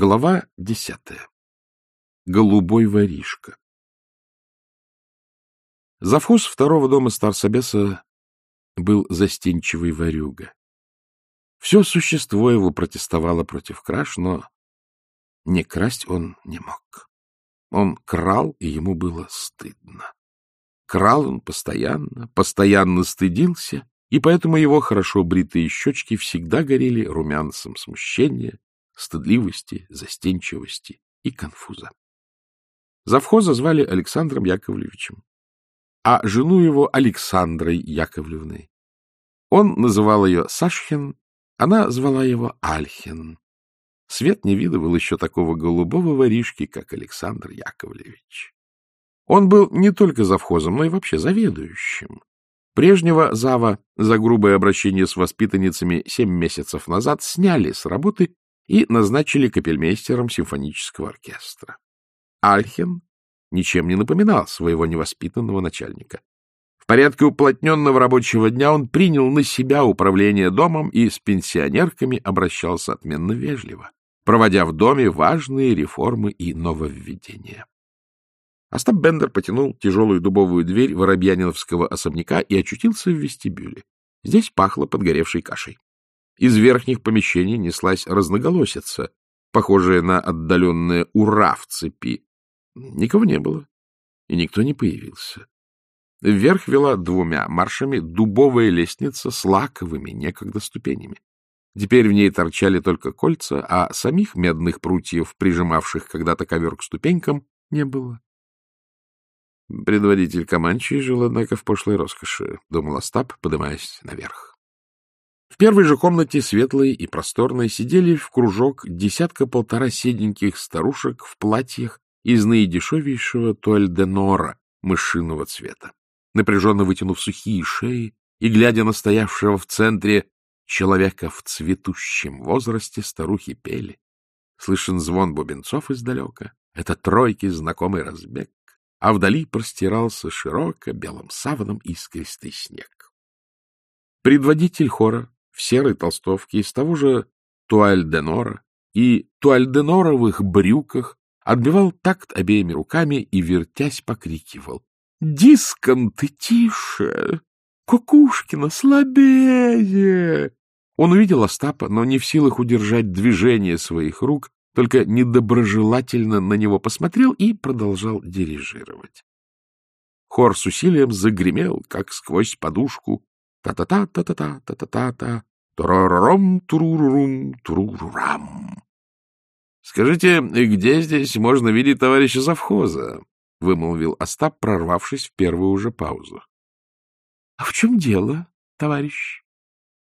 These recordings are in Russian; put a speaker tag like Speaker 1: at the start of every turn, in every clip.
Speaker 1: Глава десятая. Голубой воришка. Завхоз второго дома Старсобеса был застенчивый ворюга. Все существо его протестовало против краж, но не красть он не мог. Он крал, и ему было стыдно. Крал он постоянно, постоянно стыдился, и поэтому его хорошо бритые щечки всегда горели румянцем смущения, стыдливости, застенчивости и конфуза. Завхоза звали Александром Яковлевичем, а жену его Александрой Яковлевной. Он называл ее Сашхин, она звала его Альхин. Свет не видывал еще такого голубого воришки, как Александр Яковлевич. Он был не только завхозом, но и вообще заведующим. Прежнего зава за грубое обращение с воспитанницами семь месяцев назад сняли с работы и назначили капельмейстером симфонического оркестра. Альхен ничем не напоминал своего невоспитанного начальника. В порядке уплотненного рабочего дня он принял на себя управление домом и с пенсионерками обращался отменно вежливо, проводя в доме важные реформы и нововведения. Остап Бендер потянул тяжелую дубовую дверь воробьяниновского особняка и очутился в вестибюле. Здесь пахло подгоревшей кашей. Из верхних помещений неслась разноголосица, похожая на отдаленное «ура» в цепи. Никого не было, и никто не появился. Вверх вела двумя маршами дубовая лестница с лаковыми некогда ступенями. Теперь в ней торчали только кольца, а самих медных прутьев, прижимавших когда-то ковер к ступенькам, не было. Предводитель Каманчи жил, однако, в пошлой роскоши, — думал Остап, поднимаясь наверх. В первой же комнате, светлой и просторной, сидели в кружок десятка-полтора седеньких старушек в платьях из наидешевейшего туальденора мышиного цвета. Напряженно вытянув сухие шеи и глядя на стоявшего в центре человека в цветущем возрасте, старухи пели. Слышен звон бубенцов издалека. Это тройки знакомый разбег, а вдали простирался широко белым саваном искристый снег. Предводитель хора в серой толстовке из того же туальденора и туальденоровых брюках отбивал такт обеими руками и, вертясь, покрикивал. — Дисконты тише! Кукушкина слабее! Он увидел Остапа, но не в силах удержать движение своих рук, только недоброжелательно на него посмотрел и продолжал дирижировать. Хор с усилием загремел, как сквозь подушку. Та-та-та-та-та-та, та-та-та-та, турарарам, турурурум, турурурам. — Скажите, где здесь можно видеть товарища завхоза? — вымолвил Остап, прорвавшись в первую же паузу. — А в чем дело, товарищ?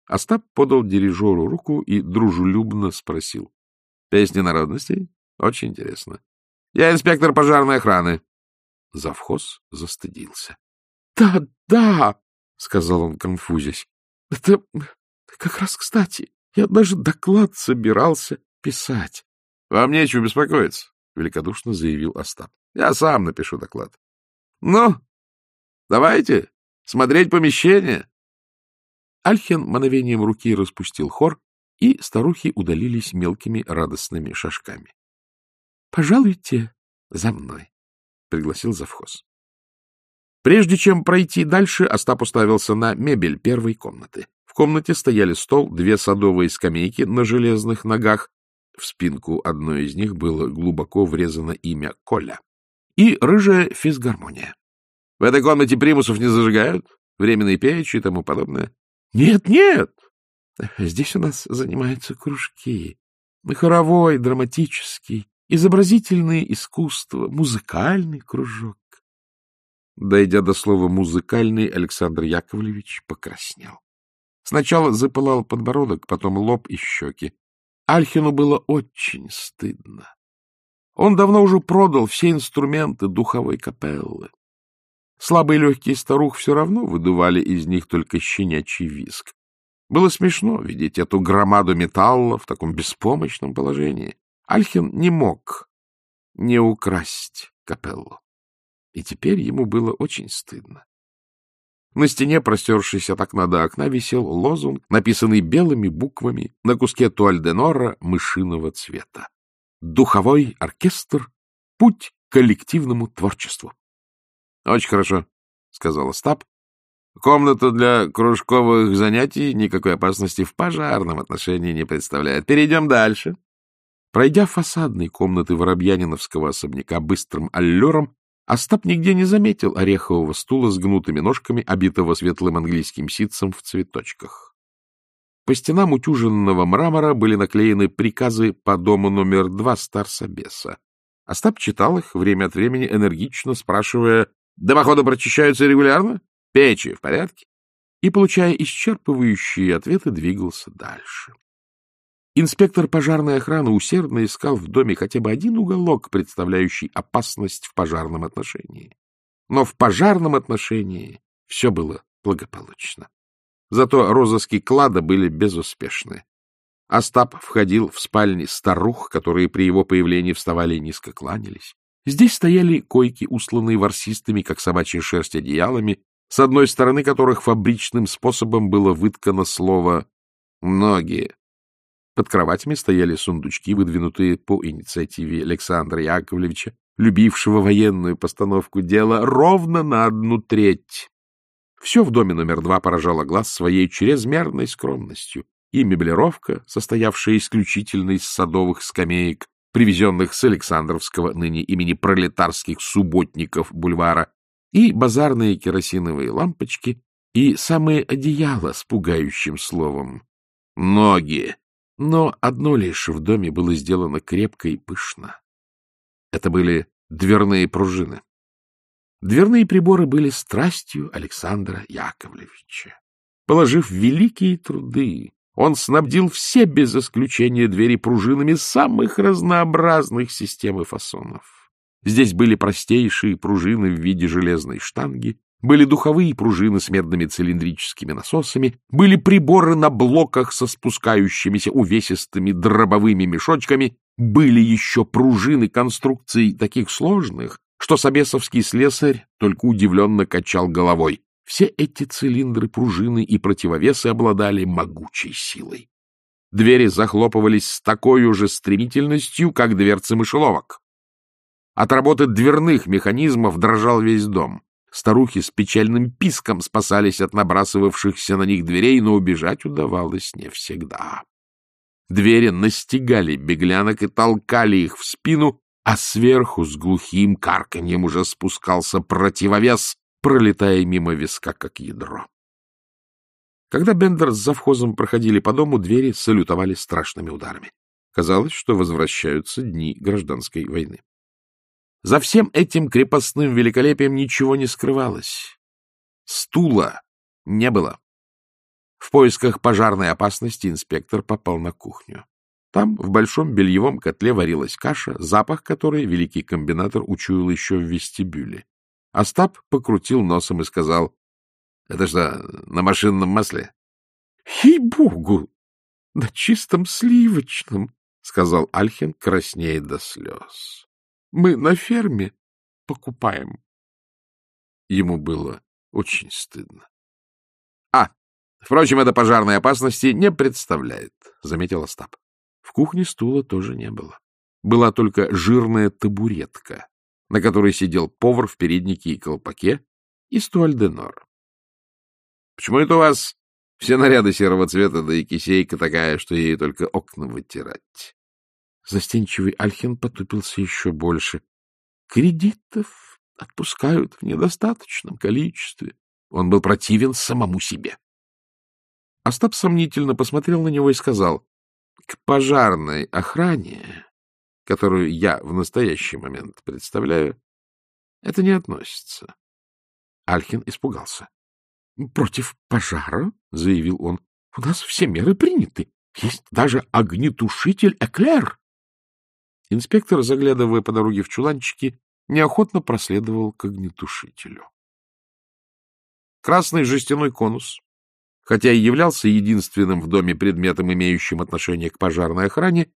Speaker 1: Остап подал дирижеру руку и дружелюбно спросил. — Песни народностей? Очень интересно. — Я инспектор пожарной охраны. Завхоз застыдился. — Да, да, — сказал он, конфузясь. — Это как раз кстати. Я даже доклад собирался писать. — Вам нечего беспокоиться, — великодушно заявил Остап. — Я сам напишу доклад. — Ну, давайте, смотреть помещение. Альхен мановением руки распустил хор, и старухи удалились мелкими радостными шажками. — Пожалуйте за мной, — пригласил завхоз. Прежде чем пройти дальше, Остап уставился на мебель первой комнаты. Комнате стояли стол, две садовые скамейки на железных ногах, в спинку одной из них было глубоко врезано имя Коля, и рыжая физгармония. — В этой комнате примусов не зажигают? Временные печи и тому подобное? Нет, нет. Здесь у нас занимаются кружки. Хоровой, драматический, изобразительное искусство, музыкальный кружок. Дойдя до слова «музыкальный», Александр Яковлевич покраснел. Сначала запылал подбородок, потом лоб и щеки. Альхину было очень стыдно. Он давно уже продал все инструменты духовой капеллы. Слабые легкие старух все равно выдували из них только щенячий виск. Было смешно видеть эту громаду металла в таком беспомощном положении. Альхин не мог не украсть капеллу. И теперь ему было очень стыдно. На стене, простершись от окна до окна, висел лозунг, написанный белыми буквами на куске туальденора мышиного цвета. духовой оркестр — путь к коллективному творчеству. — Очень хорошо, — сказал Остап. — Комната для кружковых занятий никакой опасности в пожарном отношении не представляет. Перейдем дальше. Пройдя фасадные комнаты Воробьяниновского особняка быстрым аллером, Остап нигде не заметил орехового стула с гнутыми ножками, обитого светлым английским ситцем в цветочках. По стенам утюженного мрамора были наклеены приказы по дому номер два Старсобеса. Остап читал их время от времени, энергично спрашивая, «Дымоходы прочищаются регулярно? Печи в порядке?» И, получая исчерпывающие ответы, двигался дальше. Инспектор пожарной охраны усердно искал в доме хотя бы один уголок, представляющий опасность в пожарном отношении. Но в пожарном отношении все было благополучно. Зато розыски клада были безуспешны. Остап входил в спальни старух, которые при его появлении вставали и низко кланялись. Здесь стояли койки, усланные ворсистыми, как собачья шерсть, одеялами, с одной стороны которых фабричным способом было выткано слово «многие», под кроватями стояли сундучки, выдвинутые по инициативе Александра Яковлевича, любившего военную постановку дела, ровно на одну треть. Все в доме номер два поражало глаз своей чрезмерной скромностью. И меблировка, состоявшая исключительно из садовых скамеек, привезенных с Александровского, ныне имени пролетарских субботников бульвара, и базарные керосиновые лампочки, и самые одеяла с пугающим словом «ноги», но одно лишь в доме было сделано крепко и пышно. Это были дверные пружины. Дверные приборы были страстью Александра Яковлевича. Положив великие труды, он снабдил все без исключения двери пружинами самых разнообразных систем и фасонов. Здесь были простейшие пружины в виде железной штанги, были духовые пружины с медными цилиндрическими насосами, были приборы на блоках со спускающимися увесистыми дробовыми мешочками, были еще пружины конструкций таких сложных, что собесовский слесарь только удивленно качал головой. Все эти цилиндры, пружины и противовесы обладали могучей силой. Двери захлопывались с такой же стремительностью, как дверцы мышеловок. От работы дверных механизмов дрожал весь дом. Старухи с печальным писком спасались от набрасывавшихся на них дверей, но убежать удавалось не всегда. Двери настигали беглянок и толкали их в спину, а сверху с глухим карканьем уже спускался противовес, пролетая мимо виска, как ядро. Когда Бендер с завхозом проходили по дому, двери салютовали страшными ударами. Казалось, что возвращаются дни гражданской войны. За всем этим крепостным великолепием ничего не скрывалось. Стула не было. В поисках пожарной опасности инспектор попал на кухню. Там в большом бельевом котле варилась каша, запах которой великий комбинатор учуял еще в вестибюле. Остап покрутил носом и сказал, — Это что, на машинном масле? — Ей-богу! На чистом сливочном, — сказал Альхин, краснея до слез. Мы на ферме покупаем. Ему было очень стыдно. — А, впрочем, это пожарной опасности не представляет, — заметил Остап. В кухне стула тоже не было. Была только жирная табуретка, на которой сидел повар в переднике и колпаке, и стуальденор. — Почему это у вас все наряды серого цвета, да и кисейка такая, что ей только окна вытирать? Застенчивый Альхин потупился еще больше. Кредитов отпускают в недостаточном количестве. Он был противен самому себе. Остап сомнительно посмотрел на него и сказал, к пожарной охране, которую я в настоящий момент представляю, это не относится. Альхин испугался. — Против пожара, — заявил он, — у нас все меры приняты. Есть даже огнетушитель «Эклер». Инспектор, заглядывая по дороге в чуланчики, неохотно проследовал к огнетушителю. Красный жестяной конус, хотя и являлся единственным в доме предметом, имеющим отношение к пожарной охране,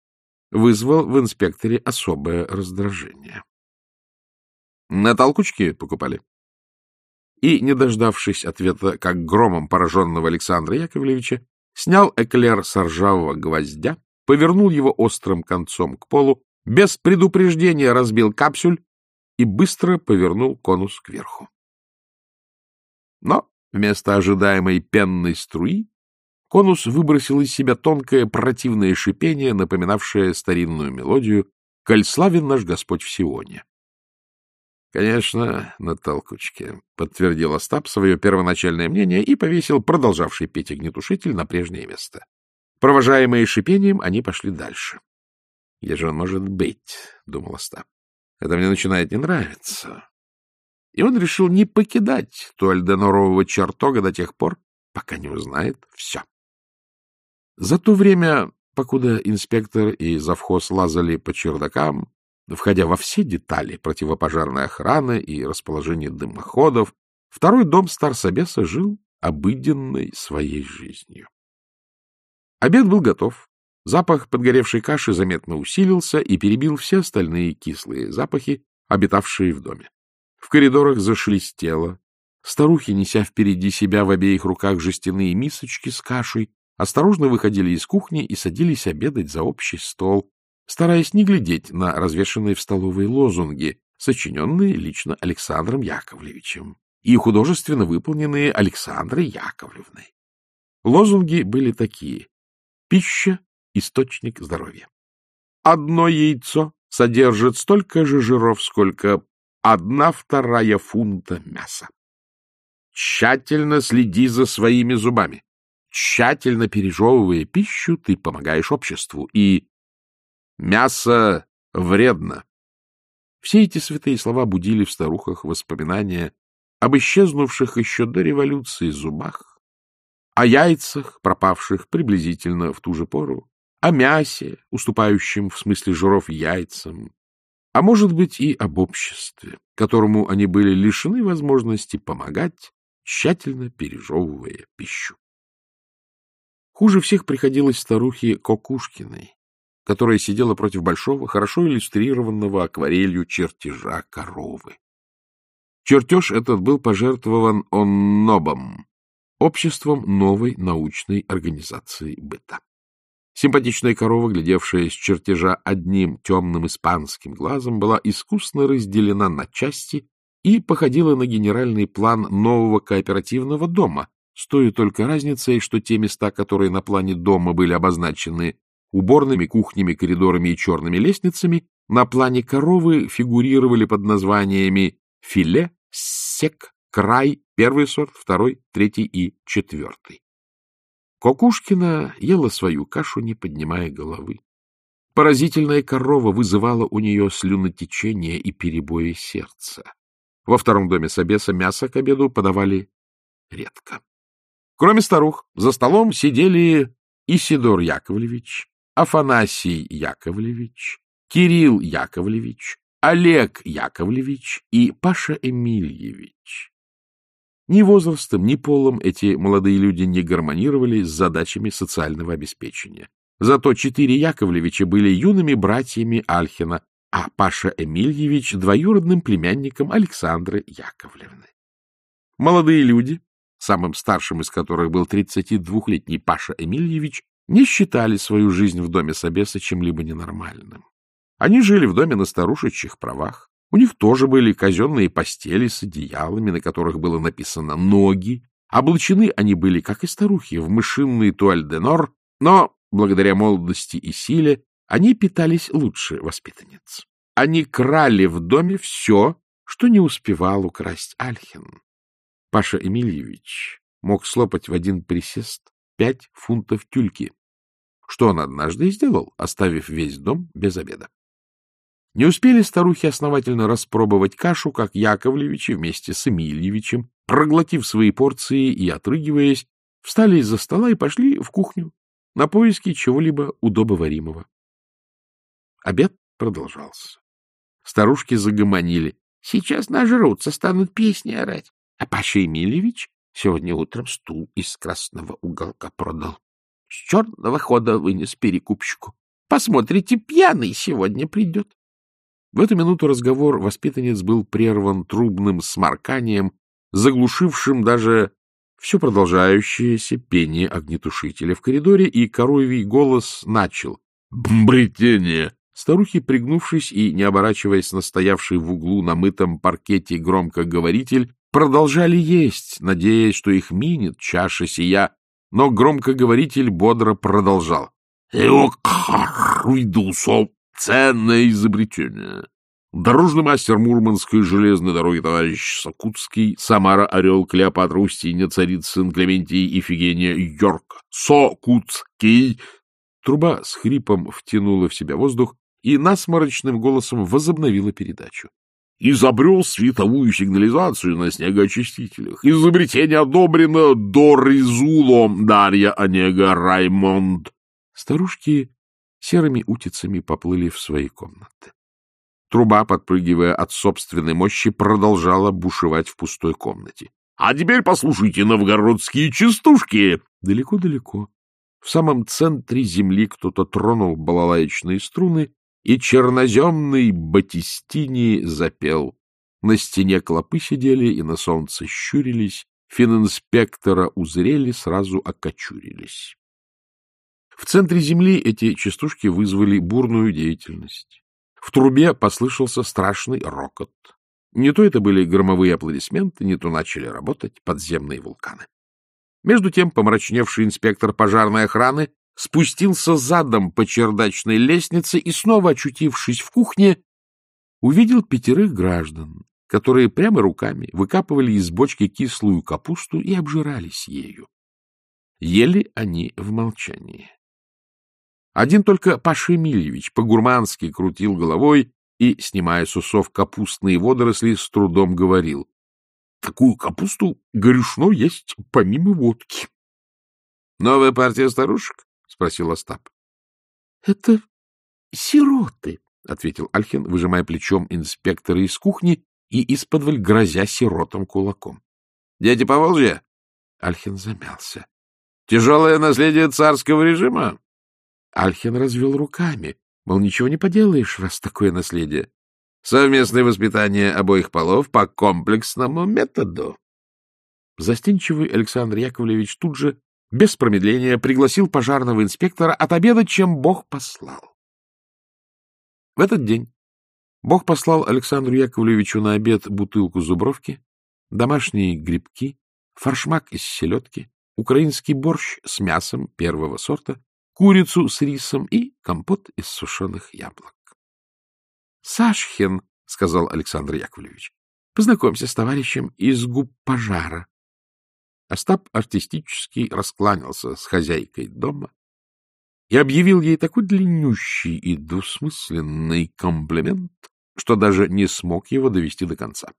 Speaker 1: вызвал в инспекторе особое раздражение. На толкучке покупали. И, не дождавшись ответа, как громом пораженного Александра Яковлевича, снял эклер с ржавого гвоздя, повернул его острым концом к полу без предупреждения разбил капсюль и быстро повернул конус кверху. Но вместо ожидаемой пенной струи конус выбросил из себя тонкое противное шипение, напоминавшее старинную мелодию «Коль славен наш Господь в Сионе». — Конечно, на толкучке, — подтвердил Остап свое первоначальное мнение и повесил продолжавший петь огнетушитель на прежнее место. Провожаемые шипением, они пошли дальше. — Где же он может быть? — думал Остап. — Это мне начинает не нравиться. И он решил не покидать туальденорового чертога до тех пор, пока не узнает все. За то время, покуда инспектор и завхоз лазали по чердакам, Входя во все детали противопожарной охраны и расположения дымоходов, второй дом Старсобеса жил обыденной своей жизнью. Обед был готов. Запах подгоревшей каши заметно усилился и перебил все остальные кислые запахи, обитавшие в доме. В коридорах зашелестело. Старухи, неся впереди себя в обеих руках жестяные мисочки с кашей, осторожно выходили из кухни и садились обедать за общий стол, стараясь не глядеть на развешанные в столовой лозунги, сочиненные лично Александром Яковлевичем и художественно выполненные Александрой Яковлевной. Лозунги были такие. Пища — источник здоровья. Одно яйцо содержит столько же жиров, сколько одна вторая фунта мяса. Тщательно следи за своими зубами. Тщательно пережевывая пищу, ты помогаешь обществу, и Мясо вредно. Все эти святые слова будили в старухах воспоминания об исчезнувших еще до революции зубах, о яйцах, пропавших приблизительно в ту же пору, о мясе, уступающем в смысле жиров яйцам, а может быть и об обществе, которому они были лишены возможности помогать, тщательно пережевывая пищу. Хуже всех приходилось старухе Кокушкиной, которая сидела против большого, хорошо иллюстрированного акварелью чертежа коровы. Чертеж этот был пожертвован ОННОБом, обществом новой научной организации быта. Симпатичная корова, глядевшая с чертежа одним темным испанским глазом, была искусно разделена на части и походила на генеральный план нового кооперативного дома, с той только разницей, что те места, которые на плане дома были обозначены уборными, кухнями, коридорами и черными лестницами, на плане коровы фигурировали под названиями филе, сек, край, первый сорт, второй, третий и четвертый. Кокушкина ела свою кашу, не поднимая головы. Поразительная корова вызывала у нее слюнотечение и перебои сердца. Во втором доме Собеса мясо к обеду подавали редко. Кроме старух, за столом сидели Исидор Яковлевич, Афанасий Яковлевич, Кирилл Яковлевич, Олег Яковлевич и Паша Эмильевич. Ни возрастом, ни полом эти молодые люди не гармонировали с задачами социального обеспечения. Зато четыре Яковлевича были юными братьями Альхина, а Паша Эмильевич — двоюродным племянником Александры Яковлевны. Молодые люди, самым старшим из которых был 32-летний Паша Эмильевич, не считали свою жизнь в доме Собеса чем-либо ненормальным. Они жили в доме на старушечьих правах. У них тоже были казенные постели с одеялами, на которых было написано «ноги». Облачены они были, как и старухи, в мышинный туаль-де-нор, но, благодаря молодости и силе, они питались лучше воспитанниц. Они крали в доме все, что не успевал украсть Альхин. Паша Эмильевич мог слопать в один присест пять фунтов тюльки, что он однажды и сделал, оставив весь дом без обеда. Не успели старухи основательно распробовать кашу, как Яковлевичи вместе с Эмильевичем, проглотив свои порции и отрыгиваясь, встали из-за стола и пошли в кухню на поиски чего-либо удобоваримого. Обед продолжался. Старушки загомонили. Сейчас нажрутся, станут песни орать. А Паша Емельевич сегодня утром стул из красного уголка продал. С черного хода вынес перекупщику. Посмотрите, пьяный сегодня придет. В эту минуту разговор воспитанниц был прерван трубным сморканием, заглушившим даже все продолжающееся пение огнетушителя в коридоре, и коровий голос начал. — Бретение! Старухи, пригнувшись и не оборачиваясь на стоявший в углу на мытом паркете громкоговоритель, продолжали есть, надеясь, что их минет чаша сия, но громкоговоритель бодро продолжал. — Уйдусо, ценное изобретение. Дорожный мастер Мурманской железной дороги товарищ Сокутский, Самара, Орел, Клеопатра, Устинья, Царицын, Клементий, Ифигения, Йорк, Сокутский. Труба с хрипом втянула в себя воздух и насморочным голосом возобновила передачу. Изобрел световую сигнализацию на снегоочистителях. Изобретение одобрено Доризулом Дарья Онега Раймонд. Старушки серыми утицами поплыли в свои комнаты. Труба, подпрыгивая от собственной мощи, продолжала бушевать в пустой комнате. — А теперь послушайте новгородские частушки! Далеко-далеко, в самом центре земли кто-то тронул балалаечные струны, и черноземный Батистини запел. На стене клопы сидели и на солнце щурились, фининспектора узрели, сразу окочурились. В центре земли эти частушки вызвали бурную деятельность. В трубе послышался страшный рокот. Не то это были громовые аплодисменты, не то начали работать подземные вулканы. Между тем помрачневший инспектор пожарной охраны спустился задом по чердачной лестнице и, снова очутившись в кухне, увидел пятерых граждан, которые прямо руками выкапывали из бочки кислую капусту и обжирались ею. Ели они в молчании. Один только Паша Емельевич по-гурмански крутил головой и, снимая с усов капустные водоросли, с трудом говорил. — Такую капусту горюшно есть помимо водки. — Новая партия старушек? — спросил Остап. — Это сироты, — ответил Альхин, выжимая плечом инспектора из кухни и из-под грозя сиротам кулаком. — Дети Поволжья? Альхин замялся. — Тяжелое наследие царского режима? Альхин развел руками, мол, ничего не поделаешь, раз такое наследие. Совместное воспитание обоих полов по комплексному методу. Застенчивый Александр Яковлевич тут же, без промедления, пригласил пожарного инспектора отобедать, чем Бог послал. В этот день Бог послал Александру Яковлевичу на обед бутылку зубровки, домашние грибки, форшмак из селедки, украинский борщ с мясом первого сорта, курицу с рисом и компот из сушеных яблок. — Сашхин, — сказал Александр Яковлевич, — познакомься с товарищем из губ пожара. Остап артистически раскланялся с хозяйкой дома и объявил ей такой длиннющий и двусмысленный комплимент, что даже не смог его довести до конца.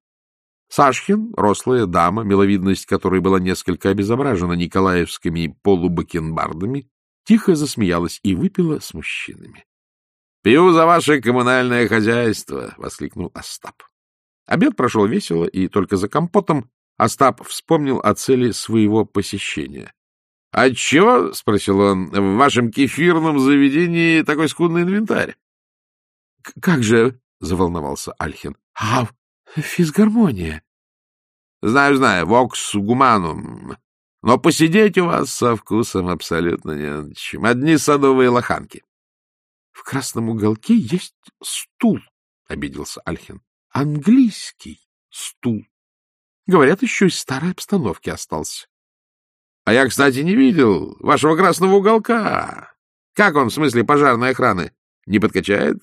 Speaker 1: Сашхин, рослая дама, миловидность которой была несколько обезображена николаевскими полубакенбардами, тихо засмеялась и выпила с мужчинами. — Пью за ваше коммунальное хозяйство! — воскликнул Остап. Обед прошел весело, и только за компотом Остап вспомнил о цели своего посещения. — Отчего, — спросил он, — в вашем кефирном заведении такой скудный инвентарь? — Как же, — заволновался Альхин, — а физгармония? — Знаю, знаю, вокс гуманум. Но посидеть у вас со вкусом абсолютно не на чем. Одни садовые лоханки. — В красном уголке есть стул, — обиделся Альхин. — Английский стул. Говорят, еще из старой обстановки остался. — А я, кстати, не видел вашего красного уголка. Как он, в смысле пожарной охраны? Не подкачает?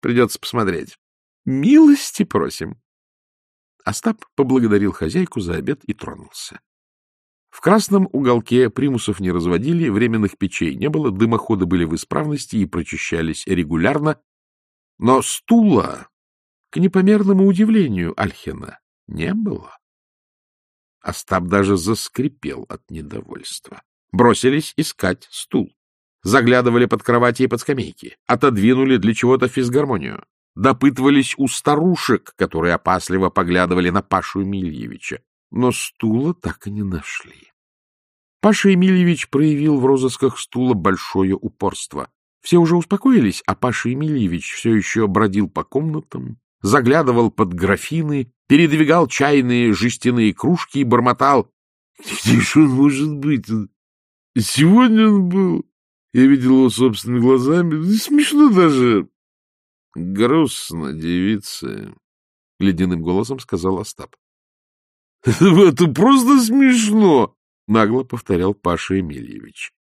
Speaker 1: Придется посмотреть. — Милости просим. Остап поблагодарил хозяйку за обед и тронулся. В красном уголке примусов не разводили, временных печей не было, дымоходы были в исправности и прочищались регулярно, но стула, к непомерному удивлению Альхина, не было. Остап даже заскрипел от недовольства. Бросились искать стул. Заглядывали под кровати и под скамейки, отодвинули для чего-то физгармонию. Допытывались у старушек, которые опасливо поглядывали на Пашу Емельевича но стула так и не нашли. Паша Емельевич проявил в розысках стула большое упорство. Все уже успокоились, а Паша Емельевич все еще бродил по комнатам, заглядывал под графины, передвигал чайные жестяные кружки и бормотал. — Где же он может быть? Сегодня он был. Я видел его собственными глазами. Смешно даже. — Грустно, девицы, — ледяным голосом сказал Остап. — Это просто смешно! — нагло повторял Паша Емельевич.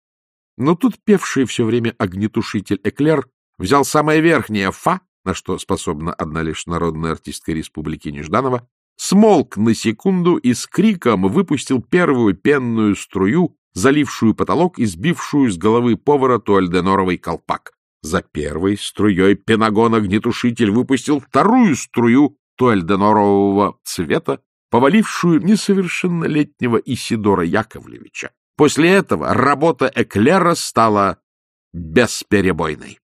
Speaker 1: Но тут певший все время огнетушитель Эклер взял самое верхнее «фа», на что способна одна лишь народная артистка Республики Нежданова, смолк на секунду и с криком выпустил первую пенную струю, залившую потолок и сбившую с головы повара туальденоровый колпак. За первой струей пенагон-огнетушитель выпустил вторую струю туальденорового цвета, повалившую несовершеннолетнего Исидора Яковлевича. После этого работа Эклера стала бесперебойной.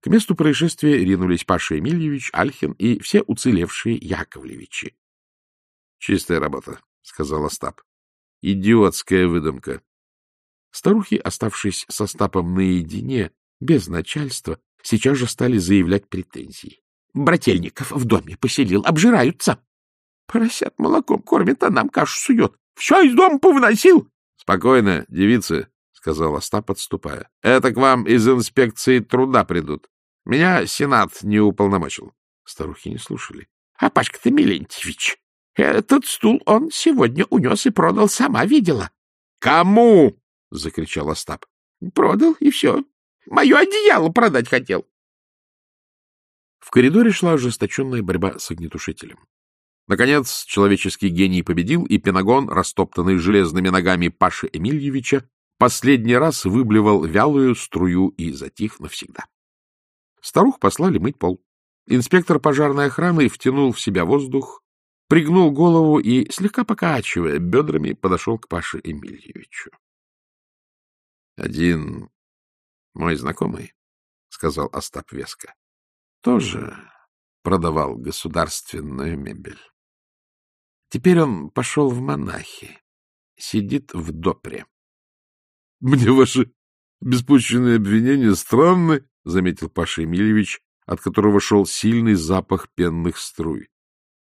Speaker 1: К месту происшествия ринулись Паша Емельевич, Альхин и все уцелевшие Яковлевичи. — Чистая работа, — сказал Остап. — Идиотская выдумка. Старухи, оставшись со Остапом наедине, без начальства, сейчас же стали заявлять претензии. — Брательников в доме поселил, обжираются. Поросят молоком кормит, а нам кашу сует. Все из дома повыносил. — Спокойно, девицы, — сказал Остап, отступая. — Это к вам из инспекции труда придут. Меня Сенат не уполномочил. Старухи не слушали. — А Пашка-то Милентьевич, этот стул он сегодня унес и продал, сама видела. — Кому? — закричал Остап. — Продал, и все. Мое одеяло продать хотел. В коридоре шла ожесточенная борьба с огнетушителем. Наконец, человеческий гений победил, и пенагон, растоптанный железными ногами Паши Эмильевича, последний раз выблевал вялую струю и затих навсегда. Старух послали мыть пол. Инспектор пожарной охраны втянул в себя воздух, пригнул голову и, слегка покачивая бедрами, подошел к Паше Эмильевичу. — Один мой знакомый, — сказал Остап веско, — тоже продавал государственную мебель. Теперь он пошел в монахи, сидит в допре. — Мне ваши беспочвенные обвинения странны, — заметил Паша Емельевич, от которого шел сильный запах пенных струй.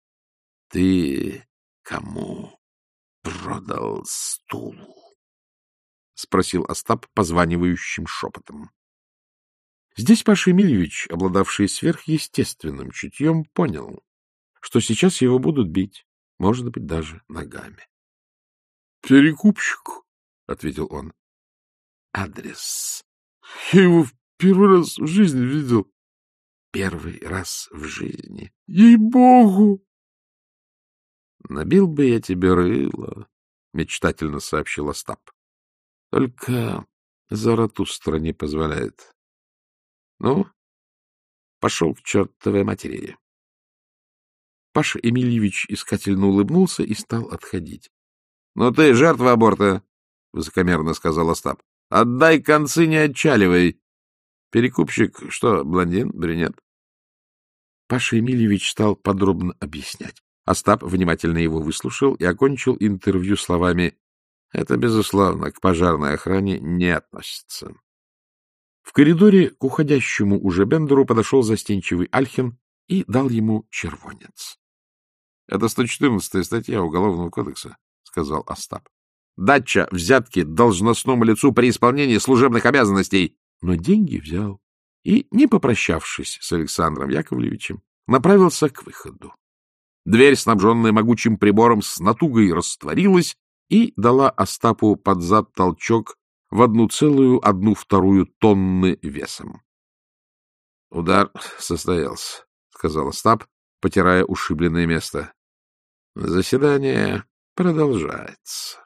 Speaker 1: — Ты кому продал стул? — спросил Остап позванивающим шепотом. Здесь Паша Емельевич, обладавший сверхъестественным чутьем, понял, что сейчас его будут бить, может быть, даже ногами. — Перекупщик, — ответил он. — Адрес. — Я его в первый раз в жизни видел. — Первый раз в жизни. — Ей-богу! — Набил бы я тебе рыло, — мечтательно сообщил Остап. — Только Заратустра не позволяет. Ну, пошел к чертовой матери. Паша Эмильевич искательно улыбнулся и стал отходить. — Ну ты жертва аборта, — высокомерно сказал Остап. — Отдай концы, не отчаливай. Перекупщик что, блондин, брюнет? Паша Эмильевич стал подробно объяснять. Остап внимательно его выслушал и окончил интервью словами «Это, безусловно, к пожарной охране не относится». В коридоре к уходящему уже Бендеру подошел застенчивый Альхин и дал ему червонец. — Это 114-я статья Уголовного кодекса, — сказал Остап. — Дача взятки должностному лицу при исполнении служебных обязанностей. Но деньги взял и, не попрощавшись с Александром Яковлевичем, направился к выходу. Дверь, снабженная могучим прибором, с натугой растворилась и дала Остапу под зад толчок в одну целую одну вторую тонны весом. — Удар состоялся, — сказал Остап, потирая ушибленное место. Заседание продолжается.